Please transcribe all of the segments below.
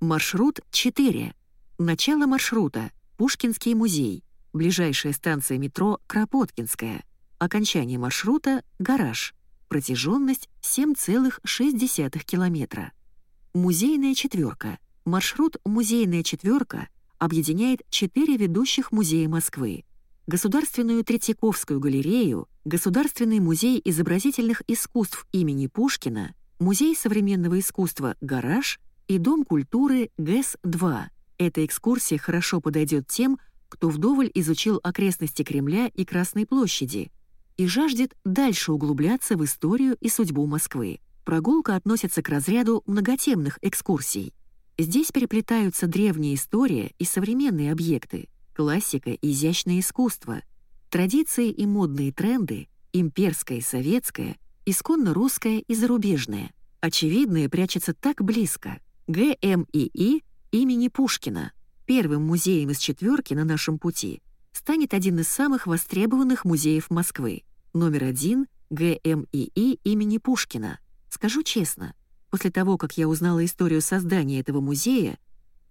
Маршрут 4. Начало маршрута — Пушкинский музей. Ближайшая станция метро — Кропоткинская. Окончание маршрута — гараж. Протяженность 7,6 километра. Музейная четверка. Маршрут «Музейная четверка» объединяет четыре ведущих музея Москвы. Государственную Третьяковскую галерею, Государственный музей изобразительных искусств имени Пушкина, Музей современного искусства «Гараж» и Дом культуры ГЭС-2. Эта экскурсия хорошо подойдет тем, кто вдоволь изучил окрестности Кремля и Красной площади и жаждет дальше углубляться в историю и судьбу Москвы. Прогулка относится к разряду многотемных экскурсий. Здесь переплетаются древняя история и современные объекты, классика и изящное искусство, традиции и модные тренды, имперское и советское, исконно русское и зарубежное. Очевидное прячется так близко. ГМИИ имени Пушкина, первым музеем из четверки на нашем пути, станет один из самых востребованных музеев Москвы. Номер один — ГМИИ имени Пушкина. Скажу честно, после того, как я узнала историю создания этого музея,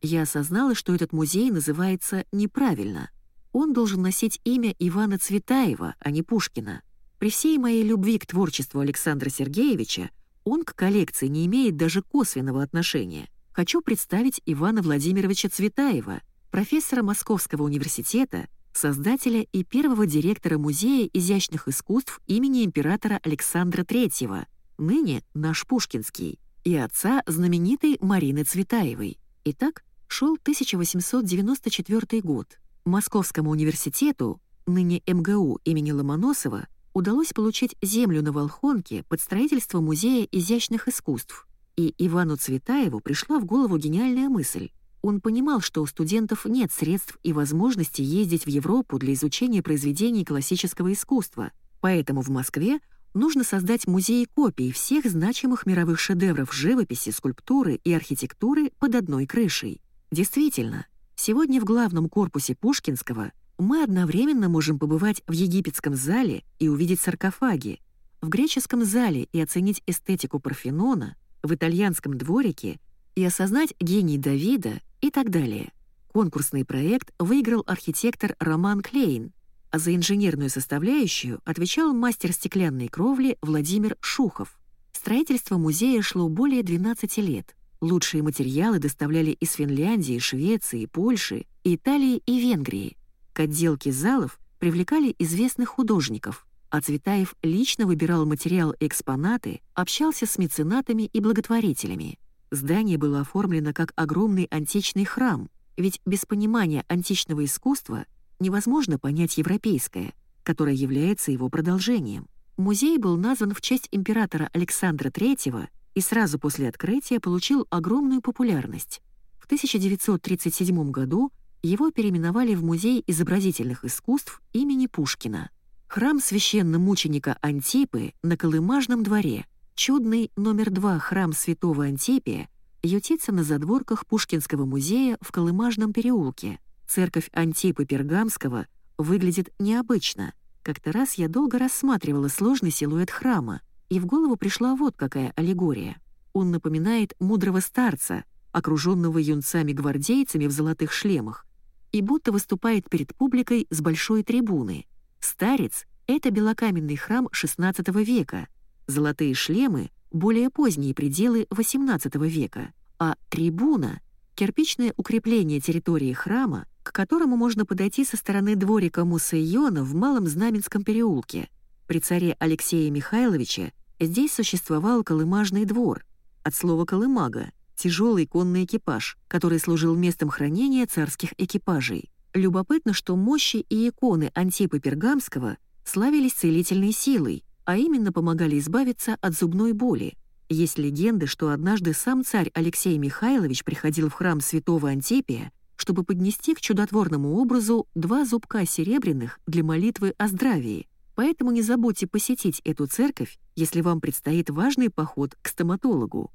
я осознала, что этот музей называется неправильно. Он должен носить имя Ивана Цветаева, а не Пушкина. При всей моей любви к творчеству Александра Сергеевича он к коллекции не имеет даже косвенного отношения. Хочу представить Ивана Владимировича Цветаева, профессора Московского университета, создателя и первого директора Музея изящных искусств имени императора Александра III, ныне наш Пушкинский, и отца знаменитой Марины Цветаевой. Итак, шел 1894 год. Московскому университету, ныне МГУ имени Ломоносова, удалось получить землю на Волхонке под строительство Музея изящных искусств. И Ивану Цветаеву пришла в голову гениальная мысль. Он понимал, что у студентов нет средств и возможности ездить в Европу для изучения произведений классического искусства, поэтому в Москве нужно создать музей копий всех значимых мировых шедевров живописи, скульптуры и архитектуры под одной крышей. Действительно, сегодня в главном корпусе Пушкинского мы одновременно можем побывать в египетском зале и увидеть саркофаги, в греческом зале и оценить эстетику Парфенона, в итальянском дворике и осознать гений Давида и так далее. Конкурсный проект выиграл архитектор Роман Клейн, а за инженерную составляющую отвечал мастер стеклянной кровли Владимир Шухов. Строительство музея шло более 12 лет. Лучшие материалы доставляли из Финляндии, Швеции, Польши, Италии и Венгрии. К отделке залов привлекали известных художников, а Цветаев лично выбирал материал и экспонаты, общался с меценатами и благотворителями. Здание было оформлено как огромный античный храм, ведь без понимания античного искусства невозможно понять европейское, которое является его продолжением. Музей был назван в честь императора Александра III и сразу после открытия получил огромную популярность. В 1937 году его переименовали в Музей изобразительных искусств имени Пушкина. Храм священномученика Антипы на Колымажном дворе, чудный номер два храм святого Антипия, ютится на задворках Пушкинского музея в Колымажном переулке. Церковь Антипы Пергамского выглядит необычно. Как-то раз я долго рассматривала сложный силуэт храма, и в голову пришла вот какая аллегория. Он напоминает мудрого старца, окруженного юнцами-гвардейцами в золотых шлемах, и будто выступает перед публикой с большой трибуны. Старец — это белокаменный храм XVI века, золотые шлемы — более поздние пределы XVIII века, а трибуна — кирпичное укрепление территории храма, к которому можно подойти со стороны дворика Муссейона в Малом Знаменском переулке. При царе Алексее Михайловиче здесь существовал колымажный двор, от слова «колымага», тяжелый конный экипаж, который служил местом хранения царских экипажей. Любопытно, что мощи и иконы Антипа Пергамского славились целительной силой, а именно помогали избавиться от зубной боли. Есть легенды, что однажды сам царь Алексей Михайлович приходил в храм святого Антипия, чтобы поднести к чудотворному образу два зубка серебряных для молитвы о здравии. Поэтому не забудьте посетить эту церковь, если вам предстоит важный поход к стоматологу.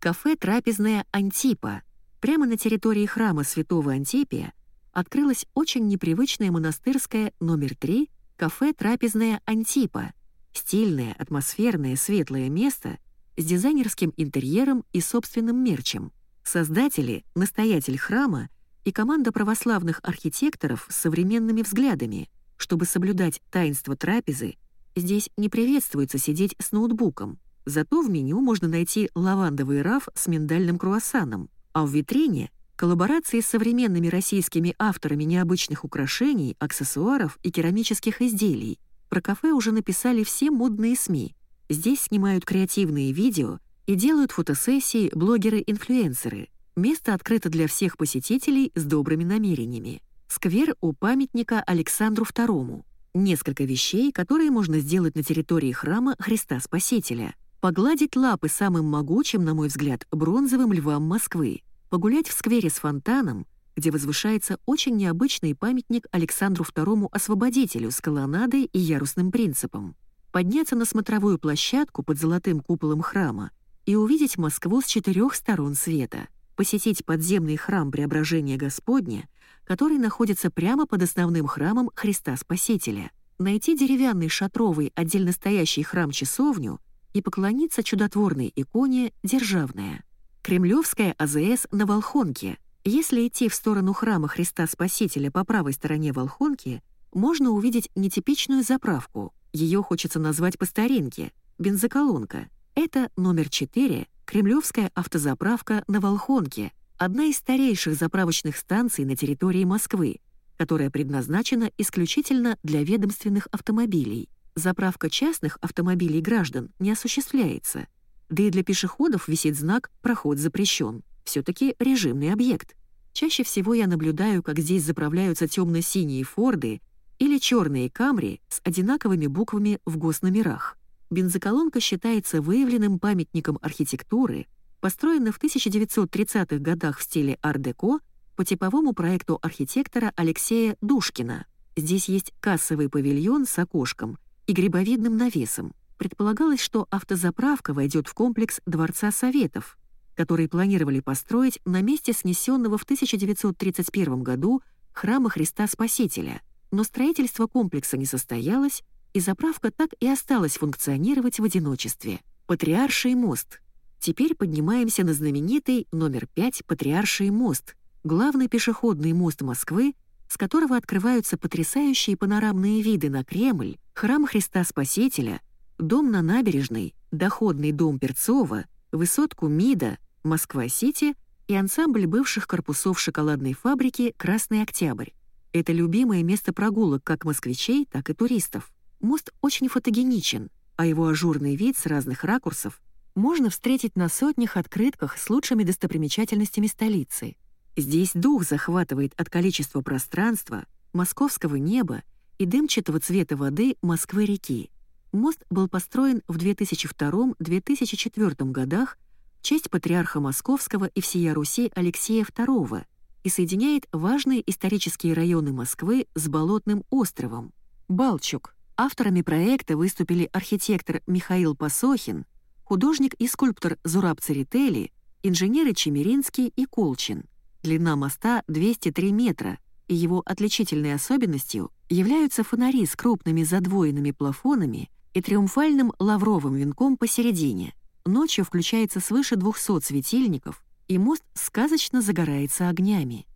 Кафе «Трапезная Антипа». Прямо на территории храма святого Антипия открылось очень непривычное монастырское номер 3 кафе «Трапезная Антипа». Стильное, атмосферное, светлое место с дизайнерским интерьером и собственным мерчем. Создатели, настоятель храма и команда православных архитекторов с современными взглядами. Чтобы соблюдать таинство трапезы, здесь не приветствуется сидеть с ноутбуком. Зато в меню можно найти лавандовый раф с миндальным круассаном, а в витрине — коллаборации с современными российскими авторами необычных украшений, аксессуаров и керамических изделий. Про кафе уже написали все модные СМИ. Здесь снимают креативные видео и делают фотосессии блогеры-инфлюенсеры. Место открыто для всех посетителей с добрыми намерениями. Сквер у памятника Александру II. Несколько вещей, которые можно сделать на территории храма Христа Спасителя. Погладить лапы самым могучим, на мой взгляд, бронзовым львам Москвы. Погулять в сквере с фонтаном, где возвышается очень необычный памятник Александру II Освободителю с колоннадой и ярусным принципом. Подняться на смотровую площадку под золотым куполом храма и увидеть Москву с четырех сторон света, посетить подземный храм Преображения Господня, который находится прямо под основным храмом Христа Спасителя, найти деревянный шатровый отдельно стоящий храм-часовню и поклониться чудотворной иконе «Державная». Кремлевская АЗС на Волхонке. Если идти в сторону храма Христа Спасителя по правой стороне Волхонки, можно увидеть нетипичную заправку. Ее хочется назвать по старинке — бензоколонка — это номер 4, Кремлевская автозаправка на Волхонке, одна из старейших заправочных станций на территории Москвы, которая предназначена исключительно для ведомственных автомобилей. Заправка частных автомобилей граждан не осуществляется. Да и для пешеходов висит знак «Проход запрещен». Все-таки режимный объект. Чаще всего я наблюдаю, как здесь заправляются темно-синие Форды или черные Камри с одинаковыми буквами в госномерах. Бензоколонка считается выявленным памятником архитектуры, построена в 1930-х годах в стиле ар-деко по типовому проекту архитектора Алексея Душкина. Здесь есть кассовый павильон с окошком и грибовидным навесом. Предполагалось, что автозаправка войдет в комплекс Дворца Советов, который планировали построить на месте снесенного в 1931 году храма Христа Спасителя. Но строительство комплекса не состоялось, и заправка так и осталась функционировать в одиночестве. Патриарший мост. Теперь поднимаемся на знаменитый номер 5 Патриарший мост, главный пешеходный мост Москвы, с которого открываются потрясающие панорамные виды на Кремль, храм Христа Спасителя, дом на набережной, доходный дом Перцова, высотку МИДа, Москва-Сити и ансамбль бывших корпусов шоколадной фабрики «Красный Октябрь». Это любимое место прогулок как москвичей, так и туристов. Мост очень фотогеничен, а его ажурный вид с разных ракурсов можно встретить на сотнях открытках с лучшими достопримечательностями столицы. Здесь дух захватывает от количества пространства, московского неба и дымчатого цвета воды Москвы-реки. Мост был построен в 2002-2004 годах в честь патриарха Московского и всея Руси Алексея II и соединяет важные исторические районы Москвы с Болотным островом. Балчук Авторами проекта выступили архитектор Михаил Пасохин, художник и скульптор Зураб Церетели, инженеры Чемеринский и Колчин. Длина моста 203 метра, его отличительной особенностью являются фонари с крупными задвоенными плафонами и триумфальным лавровым венком посередине. Ночью включается свыше 200 светильников, и мост сказочно загорается огнями.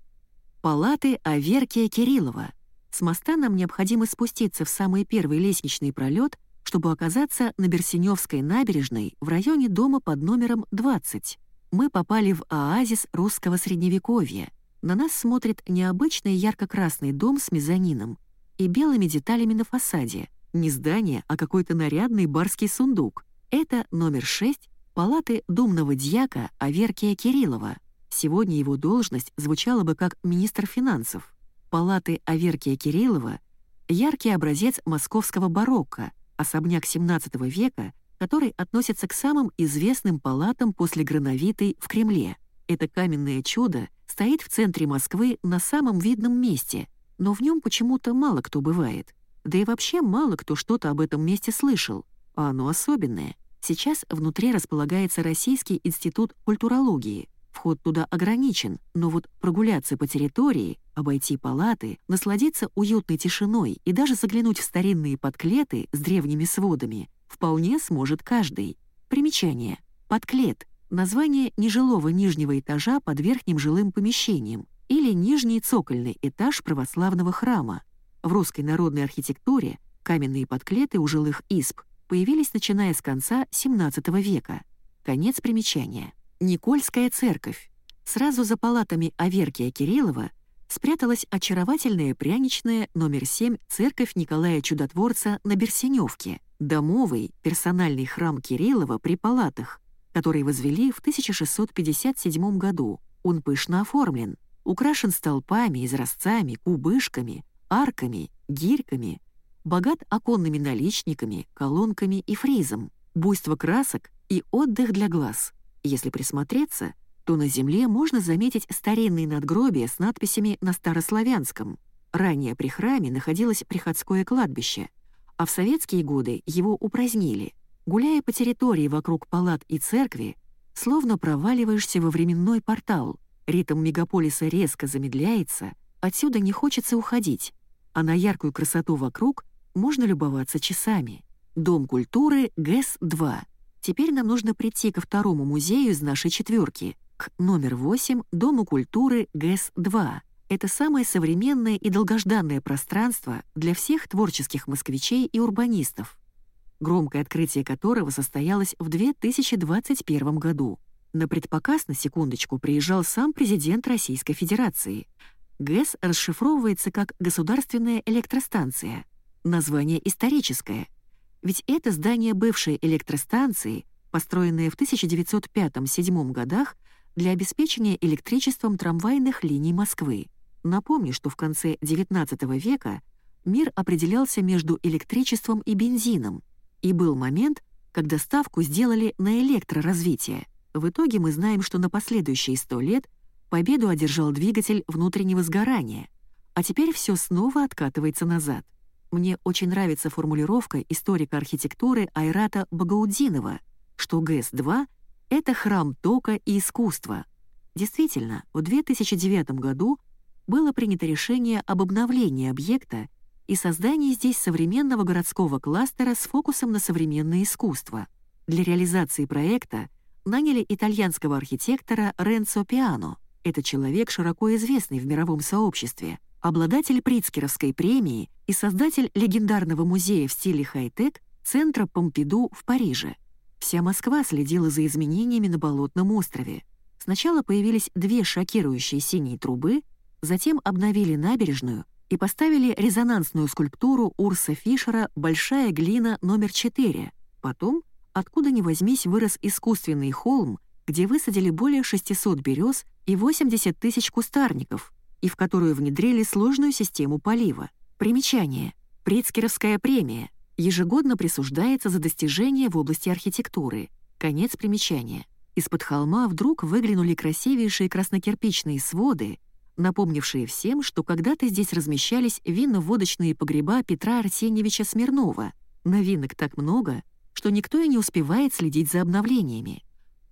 Палаты Аверкия Кириллова — с моста нам необходимо спуститься в самый первый лестничный пролет, чтобы оказаться на Берсеневской набережной в районе дома под номером 20. Мы попали в оазис русского средневековья. На нас смотрит необычный ярко-красный дом с мезонином и белыми деталями на фасаде. Не здание, а какой-то нарядный барский сундук. Это номер 6 палаты думного дьяка Аверкия Кириллова. Сегодня его должность звучала бы как министр финансов палаты Аверкия Кириллова яркий образец московского барокко, особняк XVII века, который относится к самым известным палатам после Грановитой в Кремле. Это каменное чудо стоит в центре Москвы на самом видном месте, но в нем почему-то мало кто бывает. Да и вообще мало кто что-то об этом месте слышал, а оно особенное. Сейчас внутри располагается Российский институт культурологии, Вход туда ограничен, но вот прогуляться по территории, обойти палаты, насладиться уютной тишиной и даже заглянуть в старинные подклеты с древними сводами вполне сможет каждый. Примечание. Подклет — название нежилого нижнего этажа под верхним жилым помещением или нижний цокольный этаж православного храма. В русской народной архитектуре каменные подклеты у жилых изб появились начиная с конца XVII века. Конец примечания. Никольская церковь. Сразу за палатами Аверкия Кириллова спряталась очаровательная пряничная номер 7 церковь Николая Чудотворца на Берсеневке, домовый персональный храм Кириллова при палатах, который возвели в 1657 году. Он пышно оформлен, украшен столпами, изразцами, кубышками, арками, гирьками, богат оконными наличниками, колонками и фризом, буйство красок и отдых для глаз. Если присмотреться, то на земле можно заметить старинные надгробия с надписями на старославянском. Ранее при храме находилось приходское кладбище, а в советские годы его упразднили. Гуляя по территории вокруг палат и церкви, словно проваливаешься во временной портал. Ритм мегаполиса резко замедляется, отсюда не хочется уходить, а на яркую красоту вокруг можно любоваться часами. Дом культуры ГЭС-2. Теперь нам нужно прийти ко второму музею из нашей четверки, к номер 8 Дому культуры ГЭС-2. Это самое современное и долгожданное пространство для всех творческих москвичей и урбанистов, громкое открытие которого состоялось в 2021 году. На предпоказ, на секундочку, приезжал сам президент Российской Федерации. ГЭС расшифровывается как «Государственная электростанция». Название историческое, ведь это здание бывшей электростанции, построенное в 1905-1907 годах для обеспечения электричеством трамвайных линий Москвы. Напомню, что в конце XIX века мир определялся между электричеством и бензином, и был момент, когда ставку сделали на электроразвитие. В итоге мы знаем, что на последующие сто лет победу одержал двигатель внутреннего сгорания, а теперь все снова откатывается назад. Мне очень нравится формулировка историка архитектуры Айрата Багаудинова, что ГЭС-2 — это храм тока и искусства. Действительно, в 2009 году было принято решение об обновлении объекта и создании здесь современного городского кластера с фокусом на современное искусство. Для реализации проекта наняли итальянского архитектора Ренцо Пиано. Это человек, широко известный в мировом сообществе — обладатель Прицкеровской премии и создатель легендарного музея в стиле хай-тек Центра Помпиду в Париже. Вся Москва следила за изменениями на Болотном острове. Сначала появились две шокирующие синие трубы, затем обновили набережную и поставили резонансную скульптуру Урса Фишера «Большая глина номер 4». Потом, откуда ни возьмись, вырос искусственный холм, где высадили более 600 берез и 80 тысяч кустарников — и в которую внедрили сложную систему полива. Примечание. Прицкеровская премия. Ежегодно присуждается за достижения в области архитектуры. Конец примечания. Из-под холма вдруг выглянули красивейшие краснокирпичные своды, напомнившие всем, что когда-то здесь размещались винно-водочные погреба Петра Арсеньевича Смирнова. Новинок так много, что никто и не успевает следить за обновлениями.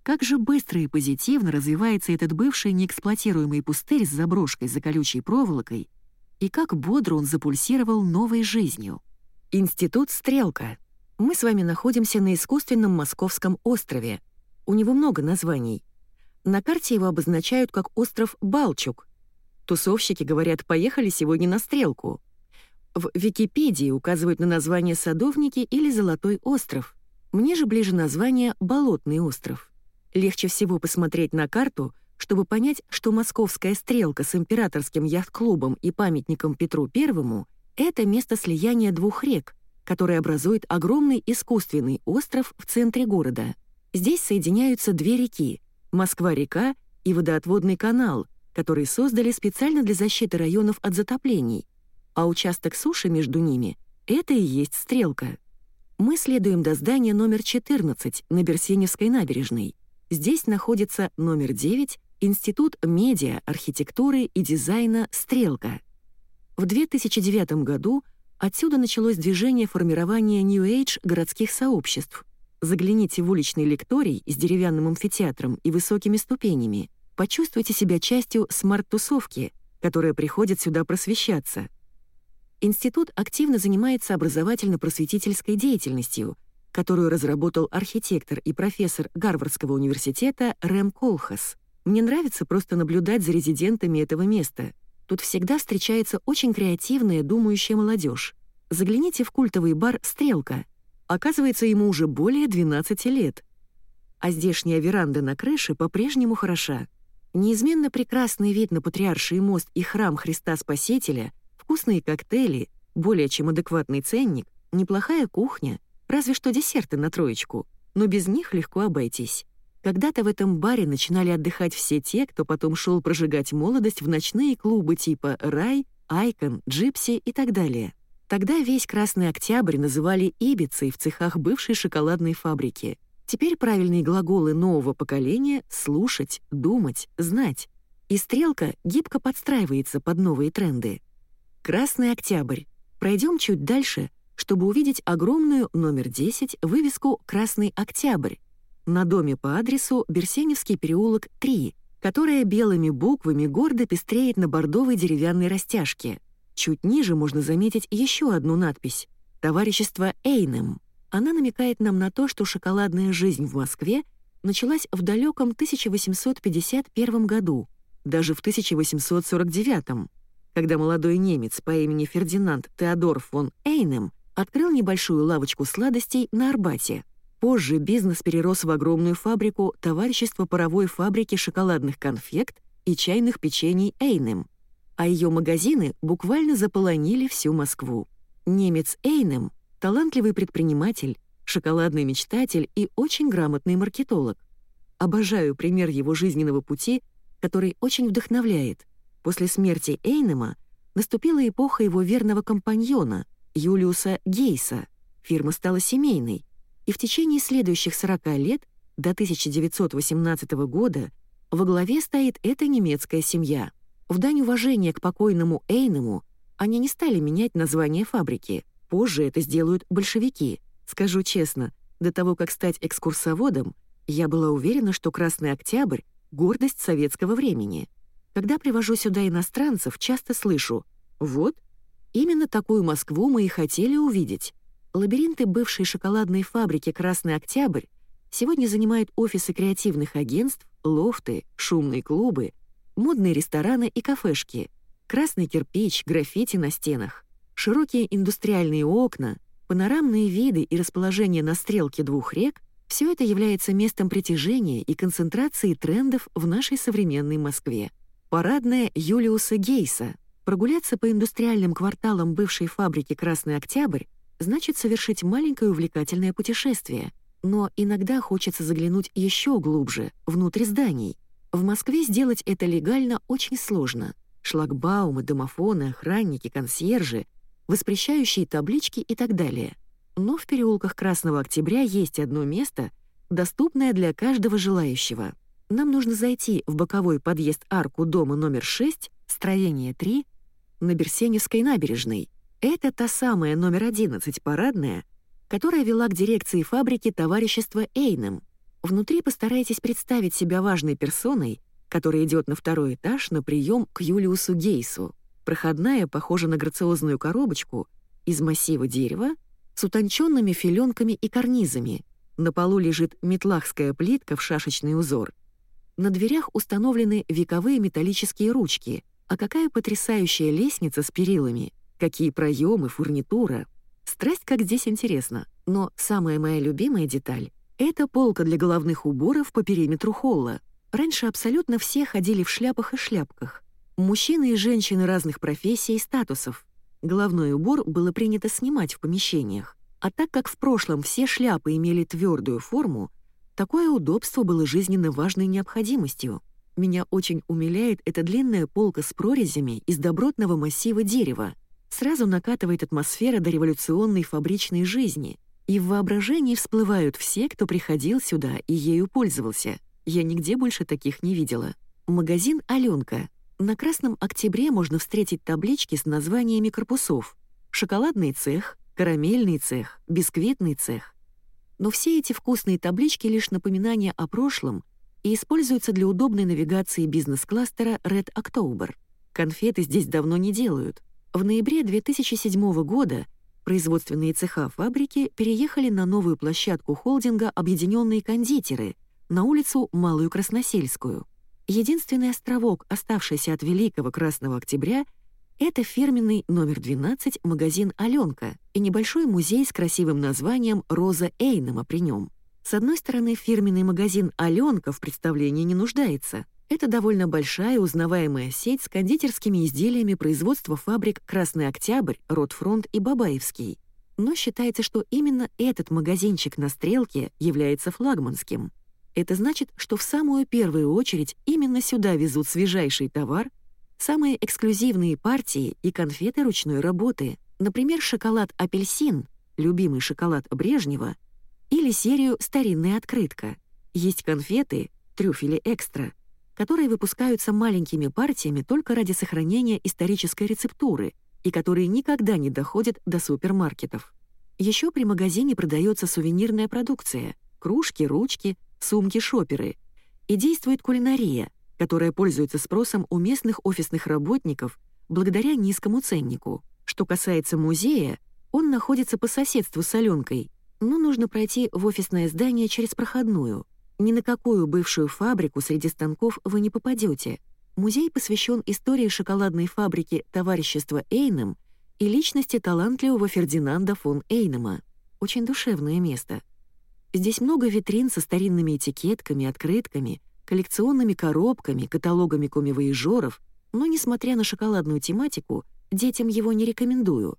Как же быстро и позитивно развивается этот бывший неэксплуатируемый пустырь с заброшкой за колючей проволокой, и как бодро он запульсировал новой жизнью. Институт «Стрелка». Мы с вами находимся на искусственном Московском острове. У него много названий. На карте его обозначают как остров Балчук. Тусовщики говорят «поехали сегодня на стрелку». В Википедии указывают на название «Садовники» или «Золотой остров». Мне же ближе название «Болотный остров». Легче всего посмотреть на карту, чтобы понять, что московская стрелка с императорским яхт-клубом и памятником Петру Первому — это место слияния двух рек, который образует огромный искусственный остров в центре города. Здесь соединяются две реки — Москва-река и водоотводный канал, который создали специально для защиты районов от затоплений, а участок суши между ними — это и есть стрелка. Мы следуем до здания номер 14 на Берсеневской набережной. Здесь находится номер 9 Институт медиа, архитектуры и дизайна «Стрелка». В 2009 году отсюда началось движение формирования New Age городских сообществ. Загляните в уличный лекторий с деревянным амфитеатром и высокими ступенями. Почувствуйте себя частью смарт-тусовки, которая приходит сюда просвещаться. Институт активно занимается образовательно-просветительской деятельностью, которую разработал архитектор и профессор Гарвардского университета Рэм Колхас. Мне нравится просто наблюдать за резидентами этого места. Тут всегда встречается очень креативная, думающая молодежь. Загляните в культовый бар «Стрелка». Оказывается, ему уже более 12 лет. А здешняя веранда на крыше по-прежнему хороша. Неизменно прекрасный вид на Патриарший мост и храм Христа Спасителя, вкусные коктейли, более чем адекватный ценник, неплохая кухня, разве что десерты на троечку, но без них легко обойтись. Когда-то в этом баре начинали отдыхать все те, кто потом шел прожигать молодость в ночные клубы типа «Рай», «Айкон», «Джипси» и так далее. Тогда весь Красный Октябрь называли Ибицей в цехах бывшей шоколадной фабрики — Теперь правильные глаголы нового поколения — слушать, думать, знать. И стрелка гибко подстраивается под новые тренды. Красный октябрь. Пройдем чуть дальше, чтобы увидеть огромную номер 10 вывеску «Красный октябрь» на доме по адресу Берсеневский переулок 3, которая белыми буквами гордо пестреет на бордовой деревянной растяжке. Чуть ниже можно заметить еще одну надпись «Товарищество Эйнем». Она намекает нам на то, что шоколадная жизнь в Москве началась в далеком 1851 году, даже в 1849, когда молодой немец по имени Фердинанд Теодор фон Эйнем открыл небольшую лавочку сладостей на Арбате. Позже бизнес перерос в огромную фабрику товарищества паровой фабрики шоколадных конфект и чайных печений Эйнем, а ее магазины буквально заполонили всю Москву. Немец Эйнем талантливый предприниматель, шоколадный мечтатель и очень грамотный маркетолог. Обожаю пример его жизненного пути, который очень вдохновляет. После смерти Эйнема наступила эпоха его верного компаньона, Юлиуса Гейса. Фирма стала семейной, и в течение следующих 40 лет, до 1918 года, во главе стоит эта немецкая семья. В дань уважения к покойному Эйнему они не стали менять название фабрики — Позже это сделают большевики. Скажу честно, до того, как стать экскурсоводом, я была уверена, что Красный Октябрь — гордость советского времени. Когда привожу сюда иностранцев, часто слышу «Вот, именно такую Москву мы и хотели увидеть». Лабиринты бывшей шоколадной фабрики «Красный Октябрь» сегодня занимают офисы креативных агентств, лофты, шумные клубы, модные рестораны и кафешки, красный кирпич, граффити на стенах. Широкие индустриальные окна, панорамные виды и расположение на стрелке двух рек — все это является местом притяжения и концентрации трендов в нашей современной Москве. Парадная Юлиуса Гейса. Прогуляться по индустриальным кварталам бывшей фабрики «Красный Октябрь» значит совершить маленькое увлекательное путешествие. Но иногда хочется заглянуть еще глубже, внутрь зданий. В Москве сделать это легально очень сложно. Шлагбаумы, домофоны, охранники, консьержи — воспрещающие таблички и так далее. Но в переулках Красного Октября есть одно место, доступное для каждого желающего. Нам нужно зайти в боковой подъезд арку дома номер 6, строение 3, на Берсеневской набережной. Это та самая номер 11 парадная, которая вела к дирекции фабрики товарищества Эйнем. Внутри постарайтесь представить себя важной персоной, которая идет на второй этаж на прием к Юлиусу Гейсу. Проходная похожа на грациозную коробочку из массива дерева с утонченными филенками и карнизами. На полу лежит метлахская плитка в шашечный узор. На дверях установлены вековые металлические ручки. А какая потрясающая лестница с перилами! Какие проемы, фурнитура! Страсть, как здесь интересно. Но самая моя любимая деталь — это полка для головных уборов по периметру холла. Раньше абсолютно все ходили в шляпах и шляпках — Мужчины и женщины разных профессий и статусов. Головной убор было принято снимать в помещениях. А так как в прошлом все шляпы имели твердую форму, такое удобство было жизненно важной необходимостью. Меня очень умиляет эта длинная полка с прорезями из добротного массива дерева. Сразу накатывает атмосфера дореволюционной фабричной жизни, и в воображении всплывают все, кто приходил сюда и ею пользовался. Я нигде больше таких не видела. Магазин «Аленка» На Красном Октябре можно встретить таблички с названиями корпусов. Шоколадный цех, карамельный цех, бисквитный цех. Но все эти вкусные таблички лишь напоминания о прошлом и используются для удобной навигации бизнес-кластера Red October. Конфеты здесь давно не делают. В ноябре 2007 года Производственные цеха фабрики переехали на новую площадку холдинга «Объединенные кондитеры» на улицу Малую Красносельскую. Единственный островок, оставшийся от Великого Красного Октября, это фирменный номер 12 магазин «Аленка» и небольшой музей с красивым названием «Роза Эйнема» при нем. С одной стороны, фирменный магазин «Аленка» в представлении не нуждается. Это довольно большая узнаваемая сеть с кондитерскими изделиями производства фабрик «Красный Октябрь», «Ротфронт» и «Бабаевский». Но считается, что именно этот магазинчик на Стрелке является флагманским. Это значит, что в самую первую очередь именно сюда везут свежайший товар, самые эксклюзивные партии и конфеты ручной работы, например, шоколад «Апельсин», любимый шоколад Брежнева, или серию «Старинная открытка». Есть конфеты «Трюфели экстра», которые выпускаются маленькими партиями только ради сохранения исторической рецептуры и которые никогда не доходят до супермаркетов. Еще при магазине продается сувенирная продукция — кружки, ручки, сумки-шоперы. И действует кулинария — которая пользуется спросом у местных офисных работников благодаря низкому ценнику. Что касается музея, он находится по соседству с Аленкой, но нужно пройти в офисное здание через проходную. Ни на какую бывшую фабрику среди станков вы не попадете. Музей посвящен истории шоколадной фабрики товарищества Эйнем и личности талантливого Фердинанда фон Эйнема. Очень душевное место. Здесь много витрин со старинными этикетками, открытками — коллекционными коробками, каталогами комивоежоров, но, несмотря на шоколадную тематику, детям его не рекомендую.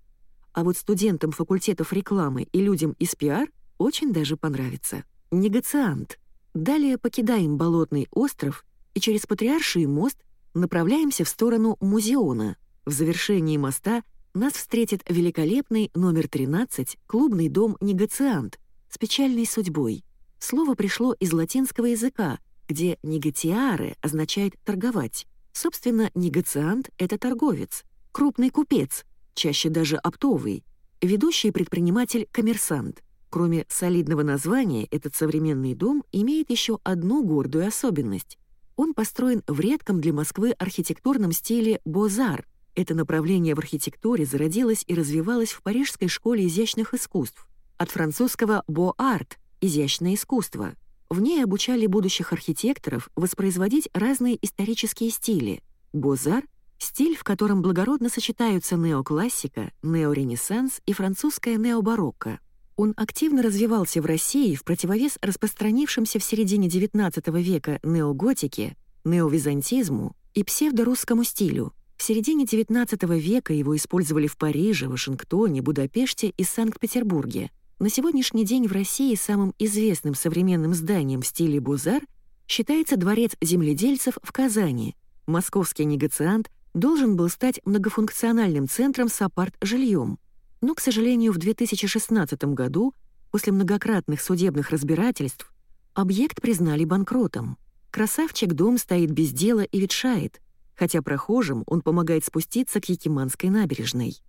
А вот студентам факультетов рекламы и людям из пиар очень даже понравится. Негациант. Далее покидаем Болотный остров и через Патриарший мост направляемся в сторону Музеона. В завершении моста нас встретит великолепный номер 13 клубный дом «Негациант» с печальной судьбой. Слово пришло из латинского языка — где «негатиаре» означает «торговать». Собственно, негациант — это торговец, крупный купец, чаще даже оптовый, ведущий предприниматель-коммерсант. Кроме солидного названия, этот современный дом имеет еще одну гордую особенность. Он построен в редком для Москвы архитектурном стиле «бозар». Это направление в архитектуре зародилось и развивалось в Парижской школе изящных искусств, от французского «бо-арт» — изящное искусство — в ней обучали будущих архитекторов воспроизводить разные исторические стили. Бозар — стиль, в котором благородно сочетаются неоклассика, неоренессанс и французская необарокко. Он активно развивался в России в противовес распространившимся в середине XIX века неоготике, неовизантизму и псевдорусскому стилю. В середине XIX века его использовали в Париже, Вашингтоне, Будапеште и Санкт-Петербурге — на сегодняшний день в России самым известным современным зданием в стиле бузар считается дворец земледельцев в Казани. Московский негациант должен был стать многофункциональным центром с апарт-жильем. Но, к сожалению, в 2016 году, после многократных судебных разбирательств, объект признали банкротом. Красавчик-дом стоит без дела и ветшает, хотя прохожим он помогает спуститься к Якиманской набережной.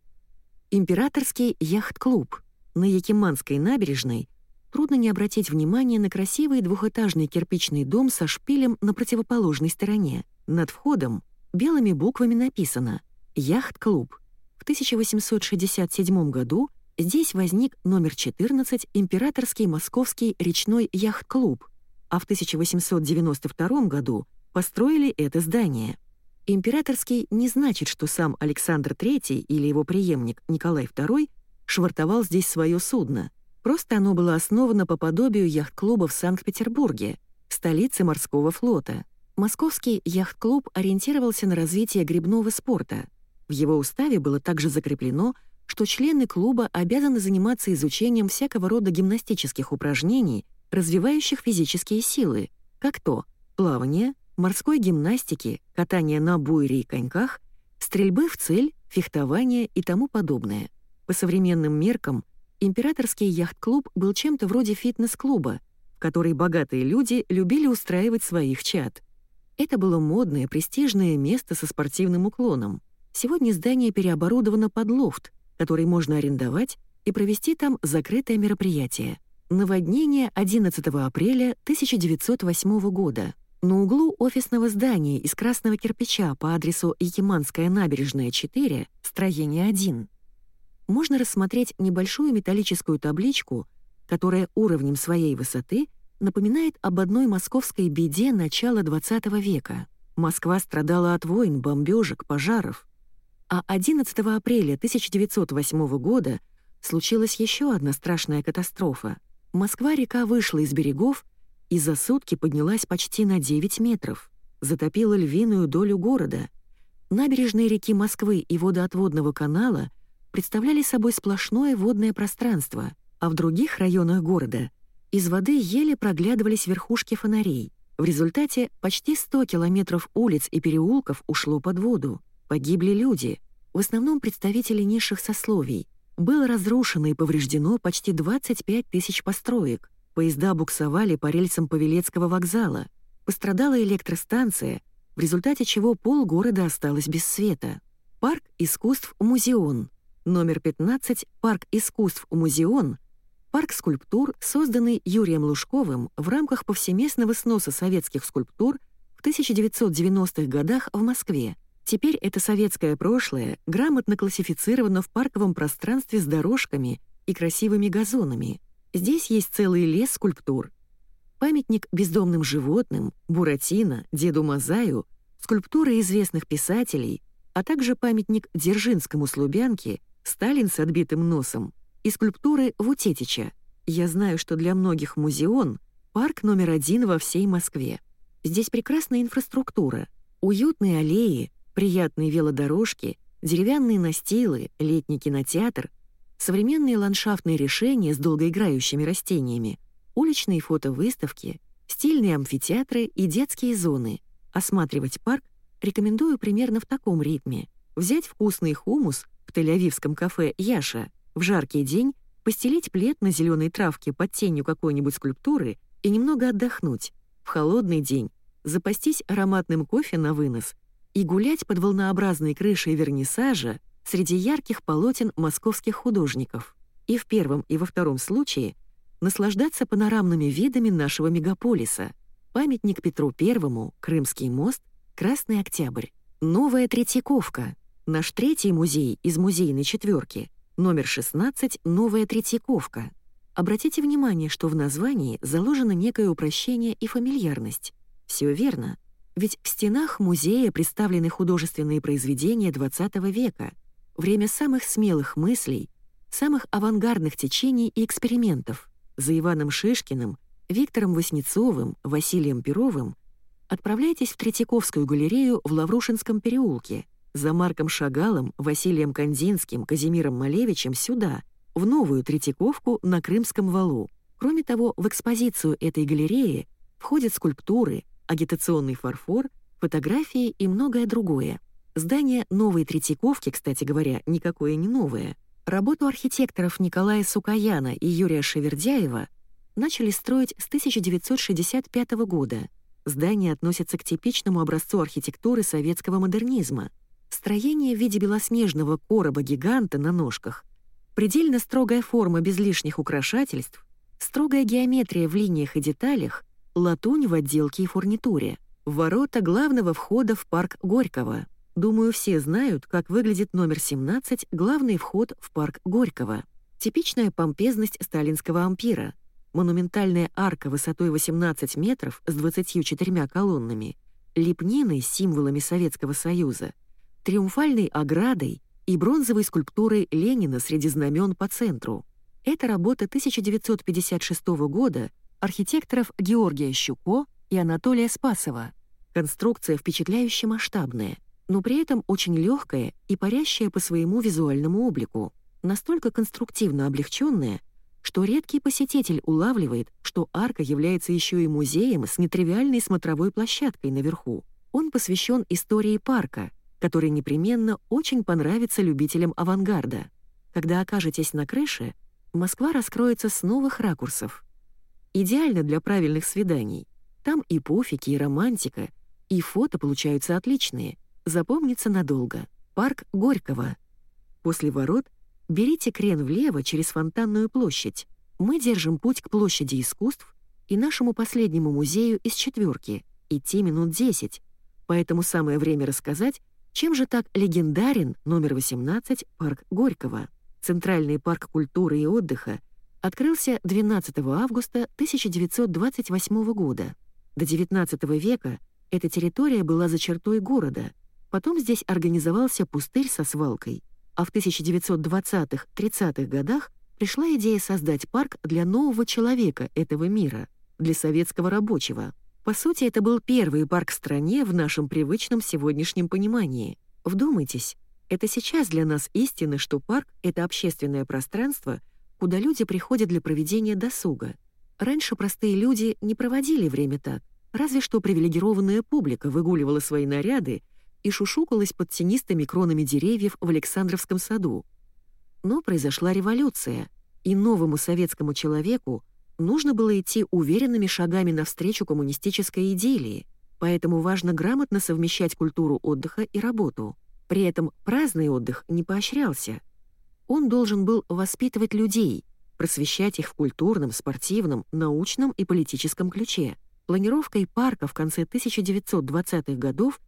Императорский яхт-клуб — на Якиманской набережной трудно не обратить внимание на красивый двухэтажный кирпичный дом со шпилем на противоположной стороне. Над входом белыми буквами написано «Яхт-клуб». В 1867 году здесь возник номер 14 Императорский Московский речной яхт-клуб, а в 1892 году построили это здание. Императорский не значит, что сам Александр III или его преемник Николай II швартовал здесь свое судно. Просто оно было основано по подобию яхт-клуба в Санкт-Петербурге, столице морского флота. Московский яхт-клуб ориентировался на развитие грибного спорта. В его уставе было также закреплено, что члены клуба обязаны заниматься изучением всякого рода гимнастических упражнений, развивающих физические силы, как то плавание, морской гимнастики, катание на буйре и коньках, стрельбы в цель, фехтование и тому подобное. По современным меркам, императорский яхт-клуб был чем-то вроде фитнес-клуба, в который богатые люди любили устраивать своих чад. Это было модное, престижное место со спортивным уклоном. Сегодня здание переоборудовано под лофт, который можно арендовать и провести там закрытое мероприятие. Наводнение 11 апреля 1908 года. На углу офисного здания из красного кирпича по адресу Якиманская набережная, 4, строение 1, можно рассмотреть небольшую металлическую табличку, которая уровнем своей высоты напоминает об одной московской беде начала XX века. Москва страдала от войн, бомбежек, пожаров. А 11 апреля 1908 года случилась еще одна страшная катастрофа. Москва-река вышла из берегов и за сутки поднялась почти на 9 метров, затопила львиную долю города. Набережные реки Москвы и водоотводного канала представляли собой сплошное водное пространство, а в других районах города из воды еле проглядывались верхушки фонарей. В результате почти 100 километров улиц и переулков ушло под воду. Погибли люди, в основном представители низших сословий. Было разрушено и повреждено почти 25 тысяч построек. Поезда буксовали по рельсам Павелецкого вокзала. Пострадала электростанция, в результате чего полгорода осталось без света. Парк искусств «Музеон». Номер 15 «Парк искусств «Музеон» Парк скульптур, созданный Юрием Лужковым в рамках повсеместного сноса советских скульптур в 1990-х годах в Москве. Теперь это советское прошлое грамотно классифицировано в парковом пространстве с дорожками и красивыми газонами. Здесь есть целый лес скульптур. Памятник бездомным животным, Буратино, Деду Мазаю, скульптуры известных писателей, а также памятник Дзержинскому с Сталин с отбитым носом и скульптуры Вутетича. Я знаю, что для многих музеон — парк номер один во всей Москве. Здесь прекрасная инфраструктура, уютные аллеи, приятные велодорожки, деревянные настилы, летний кинотеатр, современные ландшафтные решения с долгоиграющими растениями, уличные фотовыставки, стильные амфитеатры и детские зоны. Осматривать парк рекомендую примерно в таком ритме. Взять вкусный хумус Тель-Авивском кафе «Яша», в жаркий день постелить плед на зеленой травке под тенью какой-нибудь скульптуры и немного отдохнуть. В холодный день запастись ароматным кофе на вынос и гулять под волнообразной крышей вернисажа среди ярких полотен московских художников. И в первом, и во втором случае наслаждаться панорамными видами нашего мегаполиса. Памятник Петру Первому, Крымский мост, Красный Октябрь, Новая Третьяковка, наш третий музей из музейной четверки, номер 16 «Новая Третьяковка». Обратите внимание, что в названии заложено некое упрощение и фамильярность. Все верно. Ведь в стенах музея представлены художественные произведения XX века, время самых смелых мыслей, самых авангардных течений и экспериментов. За Иваном Шишкиным, Виктором Васнецовым, Василием Перовым отправляйтесь в Третьяковскую галерею в Лаврушинском переулке, за Марком Шагалом, Василием Кандинским, Казимиром Малевичем сюда, в новую Третьяковку на Крымском валу. Кроме того, в экспозицию этой галереи входят скульптуры, агитационный фарфор, фотографии и многое другое. Здание новой Третьяковки, кстати говоря, никакое не новое. Работу архитекторов Николая Сукаяна и Юрия Шевердяева начали строить с 1965 года. Здание относится к типичному образцу архитектуры советского модернизма. Строение в виде белоснежного короба-гиганта на ножках, предельно строгая форма без лишних украшательств, строгая геометрия в линиях и деталях, латунь в отделке и фурнитуре, ворота главного входа в парк Горького. Думаю, все знают, как выглядит номер 17, главный вход в парк Горького. Типичная помпезность сталинского ампира. Монументальная арка высотой 18 метров с 24 колоннами, лепнины с символами Советского Союза, триумфальной оградой и бронзовой скульптурой Ленина среди знамен по центру. Это работа 1956 года архитекторов Георгия Щуко и Анатолия Спасова. Конструкция впечатляюще масштабная, но при этом очень легкая и парящая по своему визуальному облику, настолько конструктивно облегченная, что редкий посетитель улавливает, что арка является еще и музеем с нетривиальной смотровой площадкой наверху. Он посвящен истории парка, который непременно очень понравится любителям авангарда. Когда окажетесь на крыше, Москва раскроется с новых ракурсов. Идеально для правильных свиданий. Там и пуфики, и романтика, и фото получаются отличные. Запомнится надолго. Парк Горького. После ворот берите крен влево через Фонтанную площадь. Мы держим путь к площади искусств и нашему последнему музею из четверки. Идти минут 10. Поэтому самое время рассказать, чем же так легендарен номер 18 парк Горького. Центральный парк культуры и отдыха открылся 12 августа 1928 года. До XIX века эта территория была за чертой города, потом здесь организовался пустырь со свалкой, а в 1920-30-х годах пришла идея создать парк для нового человека этого мира, для советского рабочего. По сути, это был первый парк в стране в нашем привычном сегодняшнем понимании. Вдумайтесь, это сейчас для нас истина, что парк — это общественное пространство, куда люди приходят для проведения досуга. Раньше простые люди не проводили время так, разве что привилегированная публика выгуливала свои наряды и шушукалась под тенистыми кронами деревьев в Александровском саду. Но произошла революция, и новому советскому человеку нужно было идти уверенными шагами навстречу коммунистической идее, поэтому важно грамотно совмещать культуру отдыха и работу. При этом праздный отдых не поощрялся. Он должен был воспитывать людей, просвещать их в культурном, спортивном, научном и политическом ключе. Планировкой парка в конце 1920-х годов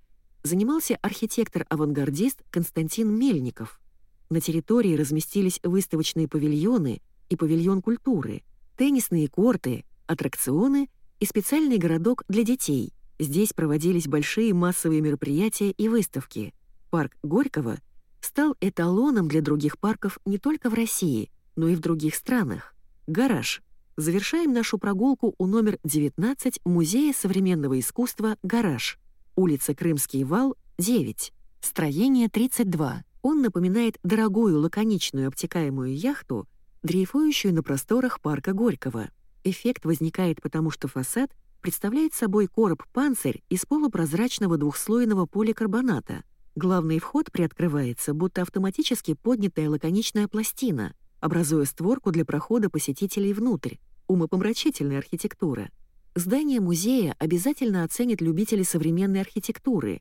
занимался архитектор-авангардист Константин Мельников. На территории разместились выставочные павильоны и павильон культуры, теннисные корты, аттракционы и специальный городок для детей. Здесь проводились большие массовые мероприятия и выставки — Парк Горького стал эталоном для других парков не только в России, но и в других странах. Гараж. Завершаем нашу прогулку у номер 19 Музея современного искусства «Гараж». Улица Крымский вал, 9. Строение 32. Он напоминает дорогую лаконичную обтекаемую яхту, дрейфующую на просторах парка Горького. Эффект возникает потому, что фасад представляет собой короб-панцирь из полупрозрачного двухслойного поликарбоната — Главный вход приоткрывается, будто автоматически поднятая лаконичная пластина, образуя створку для прохода посетителей внутрь. Умопомрачительная архитектура. Здание музея обязательно оценят любители современной архитектуры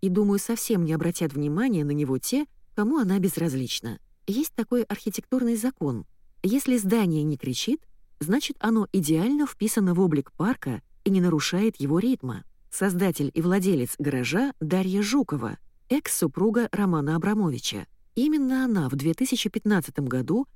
и, думаю, совсем не обратят внимания на него те, кому она безразлична. Есть такой архитектурный закон. Если здание не кричит, значит оно идеально вписано в облик парка и не нарушает его ритма. Создатель и владелец гаража Дарья Жукова — экс-супруга Романа Абрамовича. Именно она в 2015 году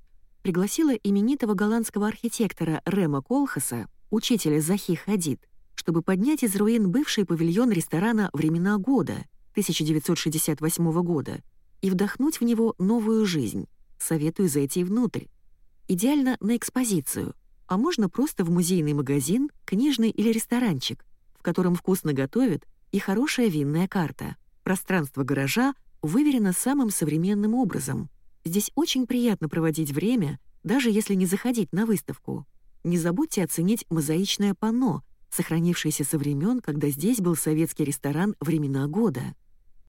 пригласила именитого голландского архитектора Рема Колхаса, учителя Захи Хадид, чтобы поднять из руин бывший павильон ресторана «Времена года» 1968 года и вдохнуть в него новую жизнь. Советую зайти внутрь. Идеально на экспозицию, а можно просто в музейный магазин, книжный или ресторанчик, в котором вкусно готовят и хорошая винная карта. Пространство гаража выверено самым современным образом. Здесь очень приятно проводить время, даже если не заходить на выставку. Не забудьте оценить мозаичное панно, сохранившееся со времен, когда здесь был советский ресторан «Времена года».